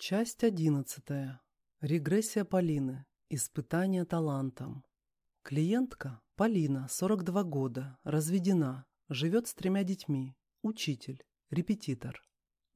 Часть одиннадцатая. Регрессия Полины. Испытание талантом. Клиентка Полина, 42 года, разведена, живет с тремя детьми, учитель, репетитор.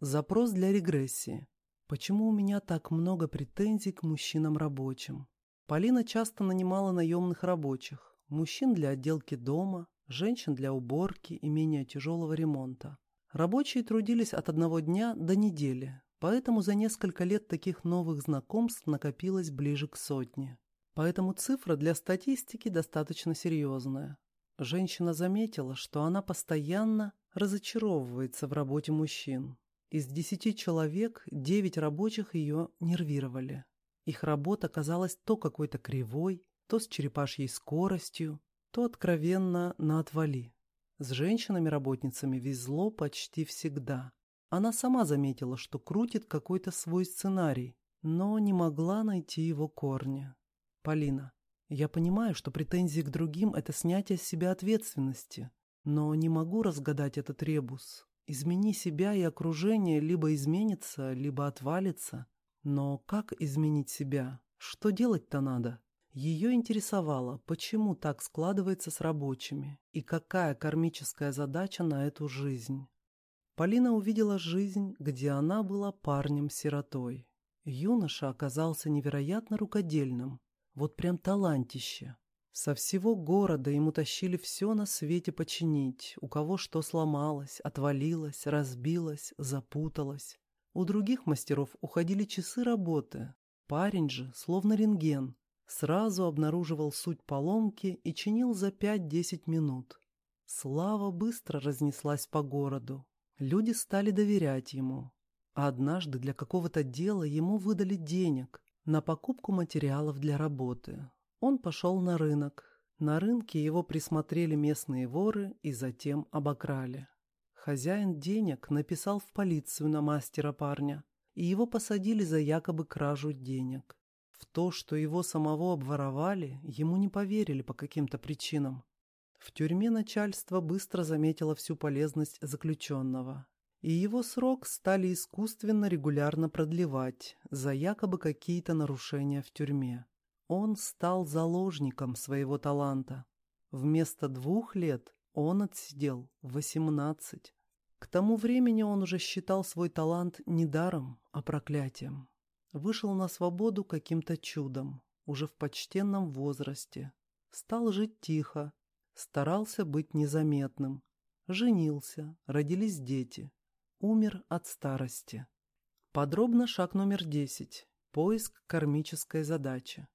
Запрос для регрессии. Почему у меня так много претензий к мужчинам рабочим? Полина часто нанимала наемных рабочих, мужчин для отделки дома, женщин для уборки и менее тяжелого ремонта. Рабочие трудились от одного дня до недели, Поэтому за несколько лет таких новых знакомств накопилось ближе к сотне. Поэтому цифра для статистики достаточно серьезная. Женщина заметила, что она постоянно разочаровывается в работе мужчин. Из десяти человек девять рабочих ее нервировали. Их работа казалась то какой-то кривой, то с черепашьей скоростью, то откровенно на отвали. С женщинами-работницами везло почти всегда. Она сама заметила, что крутит какой-то свой сценарий, но не могла найти его корни. Полина, я понимаю, что претензии к другим – это снятие с себя ответственности, но не могу разгадать этот ребус. Измени себя и окружение либо изменится, либо отвалится. Но как изменить себя? Что делать-то надо? Ее интересовало, почему так складывается с рабочими и какая кармическая задача на эту жизнь. Полина увидела жизнь, где она была парнем-сиротой. Юноша оказался невероятно рукодельным, вот прям талантище. Со всего города ему тащили все на свете починить, у кого что сломалось, отвалилось, разбилось, запуталось. У других мастеров уходили часы работы. Парень же, словно рентген, сразу обнаруживал суть поломки и чинил за 5-10 минут. Слава быстро разнеслась по городу. Люди стали доверять ему. А однажды для какого-то дела ему выдали денег на покупку материалов для работы. Он пошел на рынок. На рынке его присмотрели местные воры и затем обокрали. Хозяин денег написал в полицию на мастера парня, и его посадили за якобы кражу денег. В то, что его самого обворовали, ему не поверили по каким-то причинам. В тюрьме начальство быстро заметило всю полезность заключенного, и его срок стали искусственно регулярно продлевать за якобы какие-то нарушения в тюрьме. Он стал заложником своего таланта. Вместо двух лет он отсидел восемнадцать. К тому времени он уже считал свой талант не даром, а проклятием. Вышел на свободу каким-то чудом, уже в почтенном возрасте. Стал жить тихо, Старался быть незаметным. Женился, родились дети. Умер от старости. Подробно шаг номер 10. Поиск кармической задачи.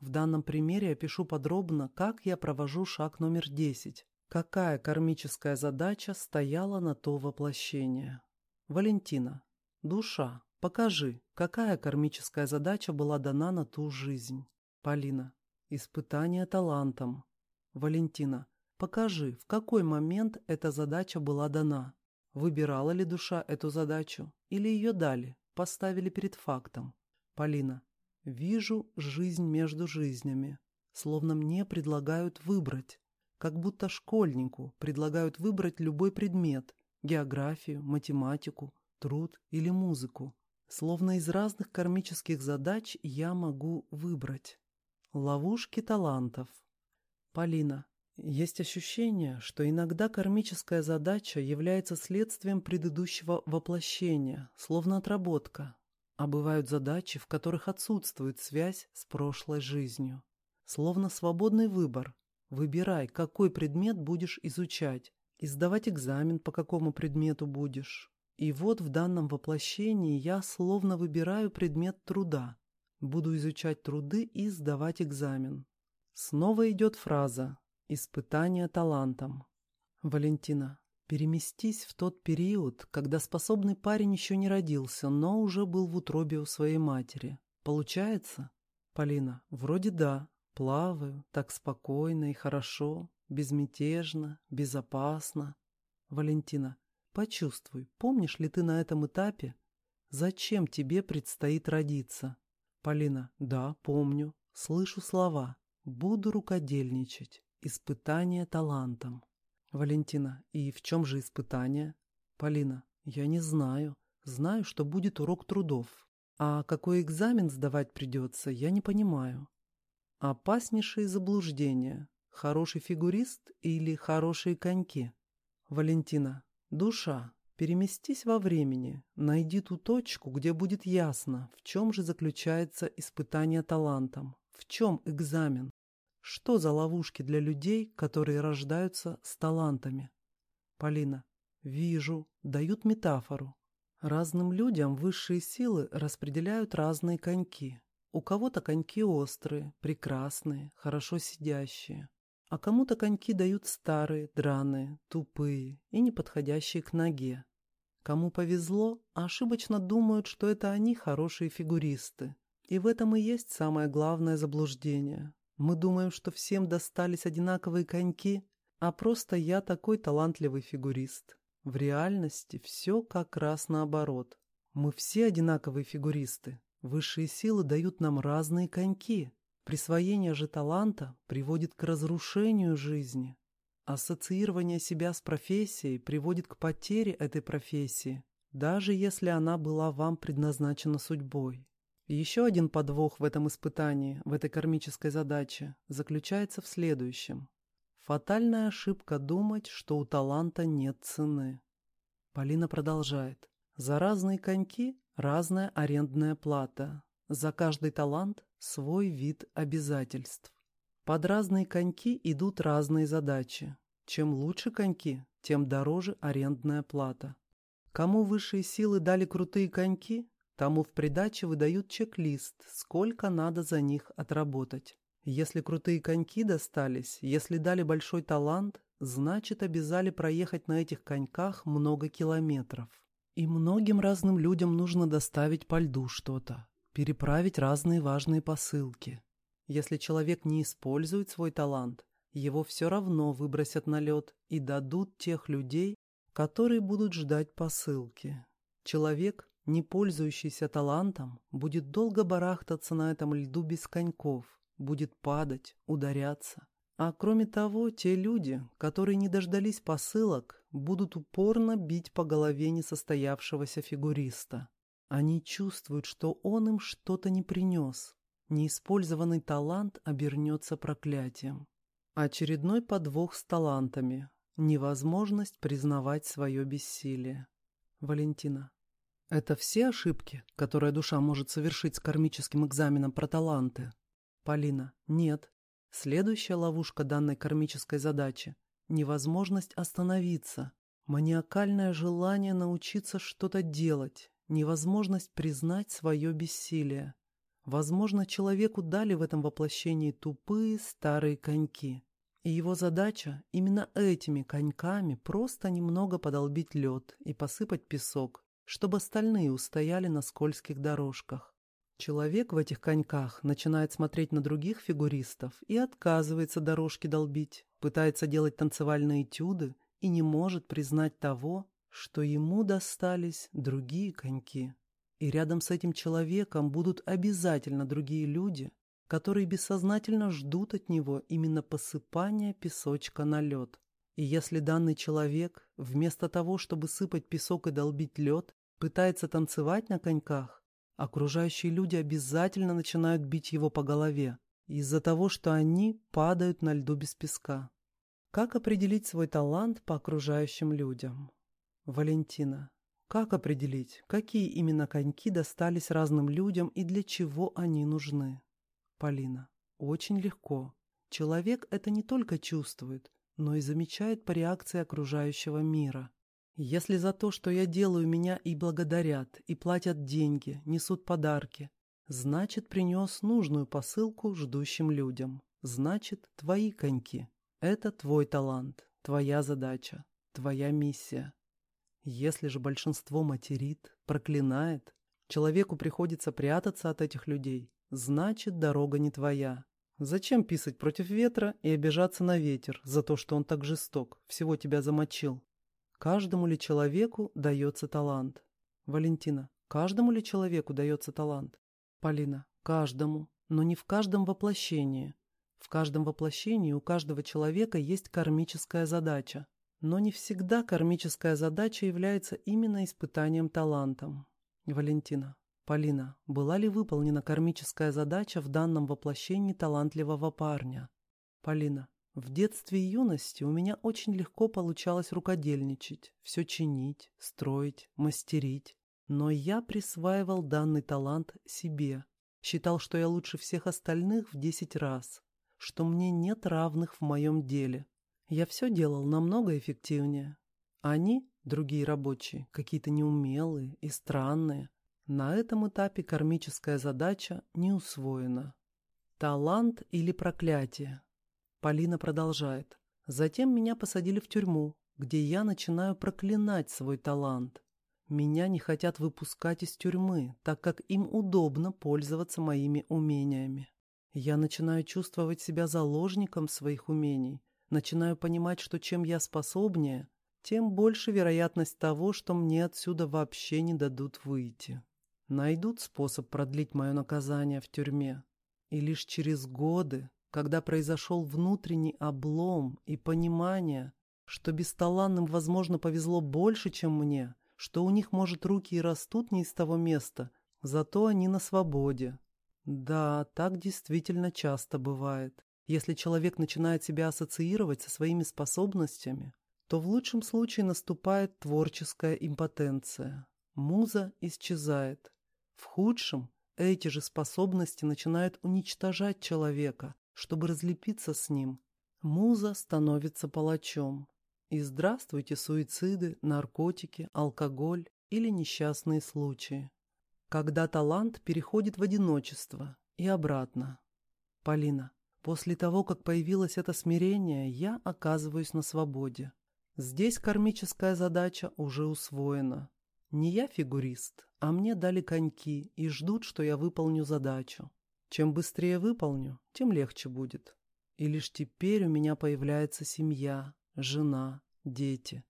В данном примере я пишу подробно, как я провожу шаг номер 10. Какая кармическая задача стояла на то воплощение. Валентина. Душа. Покажи, какая кармическая задача была дана на ту жизнь. Полина. Испытание талантом. Валентина, покажи, в какой момент эта задача была дана. Выбирала ли душа эту задачу или ее дали, поставили перед фактом? Полина, вижу жизнь между жизнями, словно мне предлагают выбрать, как будто школьнику предлагают выбрать любой предмет, географию, математику, труд или музыку. Словно из разных кармических задач я могу выбрать. Ловушки талантов. Полина, есть ощущение, что иногда кармическая задача является следствием предыдущего воплощения, словно отработка, а бывают задачи, в которых отсутствует связь с прошлой жизнью. Словно свободный выбор. Выбирай, какой предмет будешь изучать, и сдавать экзамен по какому предмету будешь. И вот в данном воплощении я словно выбираю предмет труда. Буду изучать труды и сдавать экзамен. Снова идет фраза «Испытание талантом». Валентина, переместись в тот период, когда способный парень еще не родился, но уже был в утробе у своей матери. Получается? Полина, вроде да. Плаваю, так спокойно и хорошо, безмятежно, безопасно. Валентина, почувствуй, помнишь ли ты на этом этапе, зачем тебе предстоит родиться? Полина, да, помню, слышу слова. Буду рукодельничать. Испытание талантом. Валентина, и в чем же испытание? Полина, я не знаю. Знаю, что будет урок трудов. А какой экзамен сдавать придется, я не понимаю. Опаснейшие заблуждения. Хороший фигурист или хорошие коньки? Валентина. Душа. Переместись во времени, найди ту точку, где будет ясно, в чем же заключается испытание талантом, в чем экзамен, что за ловушки для людей, которые рождаются с талантами. Полина. Вижу, дают метафору. Разным людям высшие силы распределяют разные коньки. У кого-то коньки острые, прекрасные, хорошо сидящие. А кому-то коньки дают старые, драные, тупые и неподходящие к ноге. Кому повезло, ошибочно думают, что это они хорошие фигуристы. И в этом и есть самое главное заблуждение. Мы думаем, что всем достались одинаковые коньки, а просто я такой талантливый фигурист. В реальности все как раз наоборот. Мы все одинаковые фигуристы. Высшие силы дают нам разные коньки. Присвоение же таланта приводит к разрушению жизни. Ассоциирование себя с профессией приводит к потере этой профессии, даже если она была вам предназначена судьбой. Еще один подвох в этом испытании, в этой кармической задаче, заключается в следующем. Фатальная ошибка думать, что у таланта нет цены. Полина продолжает. За разные коньки разная арендная плата. За каждый талант свой вид обязательств. Под разные коньки идут разные задачи. Чем лучше коньки, тем дороже арендная плата. Кому высшие силы дали крутые коньки, тому в придаче выдают чек-лист, сколько надо за них отработать. Если крутые коньки достались, если дали большой талант, значит обязали проехать на этих коньках много километров. И многим разным людям нужно доставить по льду что-то, переправить разные важные посылки. Если человек не использует свой талант, его все равно выбросят на лед и дадут тех людей, которые будут ждать посылки. Человек, не пользующийся талантом, будет долго барахтаться на этом льду без коньков, будет падать, ударяться. А кроме того, те люди, которые не дождались посылок, будут упорно бить по голове несостоявшегося фигуриста. Они чувствуют, что он им что-то не принес. Неиспользованный талант обернется проклятием. Очередной подвох с талантами. Невозможность признавать свое бессилие. Валентина. Это все ошибки, которые душа может совершить с кармическим экзаменом про таланты? Полина. Нет. Следующая ловушка данной кармической задачи – невозможность остановиться, маниакальное желание научиться что-то делать, невозможность признать свое бессилие. Возможно, человеку дали в этом воплощении тупые старые коньки. И его задача именно этими коньками просто немного подолбить лед и посыпать песок, чтобы остальные устояли на скользких дорожках. Человек в этих коньках начинает смотреть на других фигуристов и отказывается дорожки долбить, пытается делать танцевальные этюды и не может признать того, что ему достались другие коньки. И рядом с этим человеком будут обязательно другие люди, которые бессознательно ждут от него именно посыпания песочка на лед. И если данный человек, вместо того, чтобы сыпать песок и долбить лед, пытается танцевать на коньках, окружающие люди обязательно начинают бить его по голове из-за того, что они падают на льду без песка. Как определить свой талант по окружающим людям? Валентина. Как определить, какие именно коньки достались разным людям и для чего они нужны? Полина. Очень легко. Человек это не только чувствует, но и замечает по реакции окружающего мира. Если за то, что я делаю, меня и благодарят, и платят деньги, несут подарки, значит, принес нужную посылку ждущим людям. Значит, твои коньки. Это твой талант, твоя задача, твоя миссия. Если же большинство материт, проклинает, человеку приходится прятаться от этих людей, значит, дорога не твоя. Зачем писать против ветра и обижаться на ветер за то, что он так жесток, всего тебя замочил? Каждому ли человеку дается талант? Валентина. Каждому ли человеку дается талант? Полина. Каждому, но не в каждом воплощении. В каждом воплощении у каждого человека есть кармическая задача. Но не всегда кармическая задача является именно испытанием талантом. Валентина. Полина, была ли выполнена кармическая задача в данном воплощении талантливого парня? Полина, в детстве и юности у меня очень легко получалось рукодельничать, все чинить, строить, мастерить. Но я присваивал данный талант себе. Считал, что я лучше всех остальных в десять раз, что мне нет равных в моем деле. Я все делал намного эффективнее. Они, другие рабочие, какие-то неумелые и странные. На этом этапе кармическая задача не усвоена. Талант или проклятие? Полина продолжает. Затем меня посадили в тюрьму, где я начинаю проклинать свой талант. Меня не хотят выпускать из тюрьмы, так как им удобно пользоваться моими умениями. Я начинаю чувствовать себя заложником своих умений, начинаю понимать, что чем я способнее, тем больше вероятность того, что мне отсюда вообще не дадут выйти найдут способ продлить мое наказание в тюрьме. И лишь через годы, когда произошел внутренний облом и понимание, что бесталанным, возможно, повезло больше, чем мне, что у них, может, руки и растут не из того места, зато они на свободе. Да, так действительно часто бывает. Если человек начинает себя ассоциировать со своими способностями, то в лучшем случае наступает творческая импотенция. Муза исчезает. В худшем эти же способности начинают уничтожать человека, чтобы разлепиться с ним. Муза становится палачом. И здравствуйте суициды, наркотики, алкоголь или несчастные случаи. Когда талант переходит в одиночество и обратно. Полина, после того, как появилось это смирение, я оказываюсь на свободе. Здесь кармическая задача уже усвоена. Не я фигурист, а мне дали коньки и ждут, что я выполню задачу. Чем быстрее выполню, тем легче будет. И лишь теперь у меня появляется семья, жена, дети.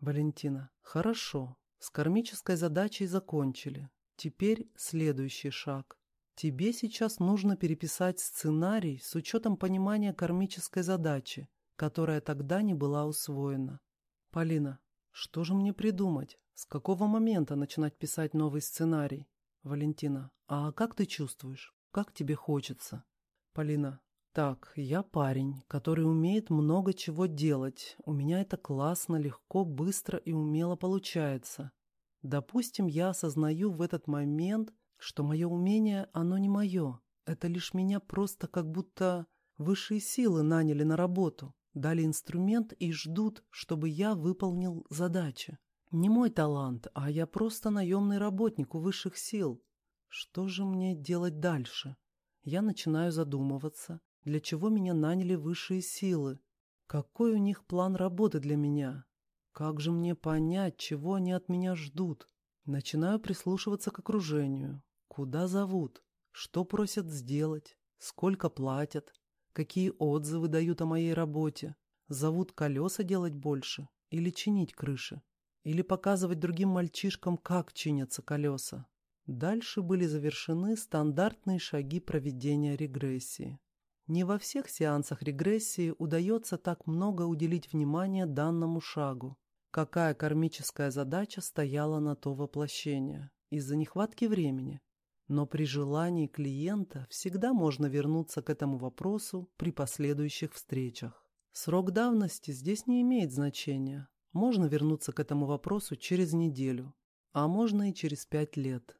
Валентина, хорошо, с кармической задачей закончили. Теперь следующий шаг. Тебе сейчас нужно переписать сценарий с учетом понимания кармической задачи, которая тогда не была усвоена. Полина, что же мне придумать? С какого момента начинать писать новый сценарий? Валентина. А как ты чувствуешь? Как тебе хочется? Полина. Так, я парень, который умеет много чего делать. У меня это классно, легко, быстро и умело получается. Допустим, я осознаю в этот момент, что мое умение, оно не мое. Это лишь меня просто как будто высшие силы наняли на работу, дали инструмент и ждут, чтобы я выполнил задачи. Не мой талант, а я просто наемный работник у высших сил. Что же мне делать дальше? Я начинаю задумываться, для чего меня наняли высшие силы. Какой у них план работы для меня? Как же мне понять, чего они от меня ждут? Начинаю прислушиваться к окружению. Куда зовут? Что просят сделать? Сколько платят? Какие отзывы дают о моей работе? Зовут колеса делать больше или чинить крыши? или показывать другим мальчишкам, как чинятся колеса. Дальше были завершены стандартные шаги проведения регрессии. Не во всех сеансах регрессии удается так много уделить внимания данному шагу. Какая кармическая задача стояла на то воплощение? Из-за нехватки времени. Но при желании клиента всегда можно вернуться к этому вопросу при последующих встречах. Срок давности здесь не имеет значения. Можно вернуться к этому вопросу через неделю, а можно и через пять лет.